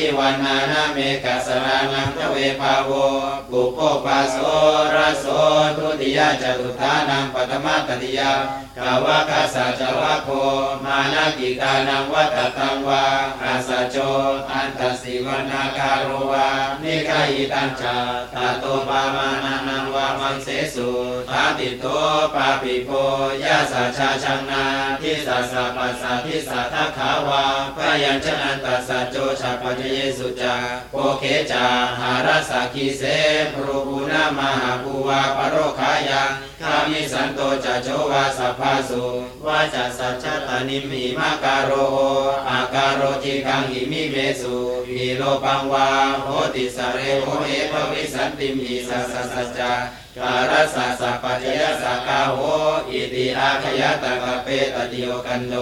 ทิวันนานาเมกัสรานังทเวภาโวปุโปปาโสระโสทุติยจตุธานังปัตมาตติยากาวะกัสาจโร มานากิกานังวัตตังวาอาสาโจ อันตสิวนาคารวานิกายิตัญจาตาโตปามานานังวามังเสสุทาติโตปาปิโพยาสาชาชังนาทิสาสะปัสสะทิสาทัคขาวาพยัญชนะตัสสะโจชาปัจเยสุจาโอเคจาหารัสสะคีเสปรูปุนามหาภูวาปโรคายังคามิสันโตจะโชวาสัพพาสุวาจัสสัจ นิมหิมาการโรอาการโรทิกังหิมิเมสุหิโลปังวาโหติสเรโหเอภวิสันติมหิสัสสะสัจจาการัสสะสัพพะจยสักาโหอิติอาขยตะกะเปตติโยกันโด